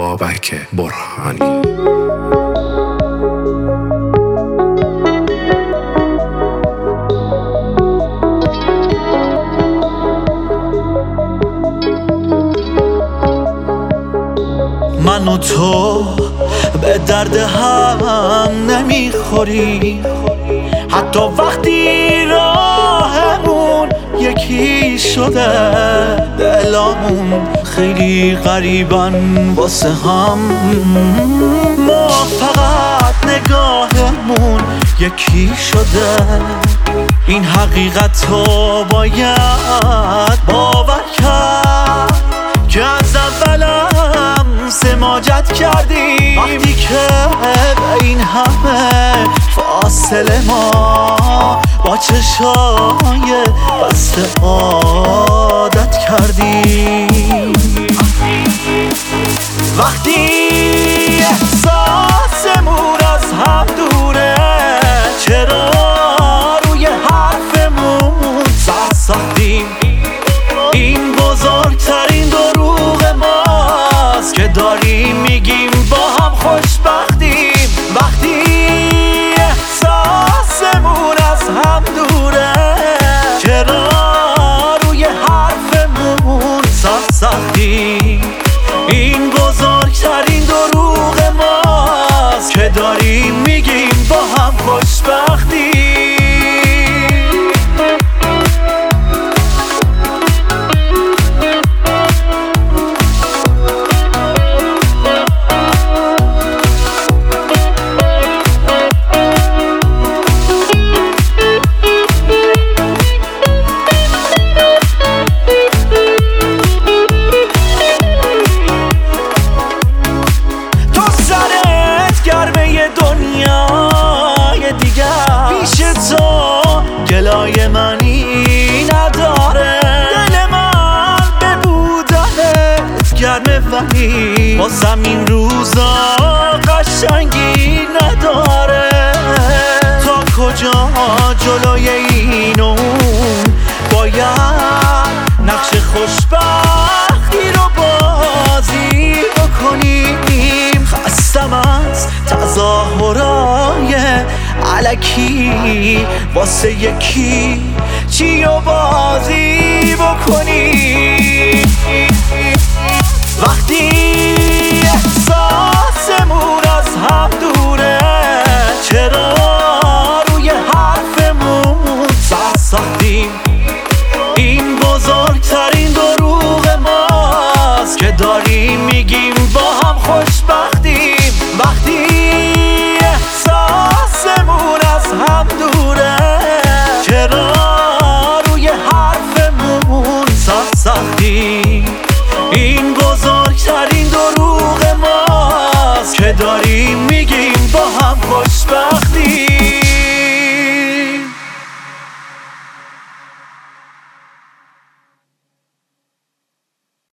بابک برهانی. من و تو به درد هم نمی‌خوری. حتی وقتی راهمون یکی شده. دلامون خیلی غریبن واسه هم. ما فقط نگاهمون یکی شده. این حقیقت رو باید باور کرد که از اولم سماجت کردیم. وقتی که این همه فاصله ما با چشای بسته عادت کردیم وقتی احساسمون از هم دوره چرا روی حرفمون سر ساختیم این بزرگترین دروغ ماست که داریم دنیای دیگر. پیش تو گلای منی نداره. دل من به بودنت گرمه ولی با زمین روزا علکی واسه یکی چی و بازی بکنیم وقتی احساسمون از هم دوره چرا روی حرفمون سر این بزرگترین دروغ ماست که داریم میگیم با هم خوشبختیم داریم میگیم با هم خوشبختیم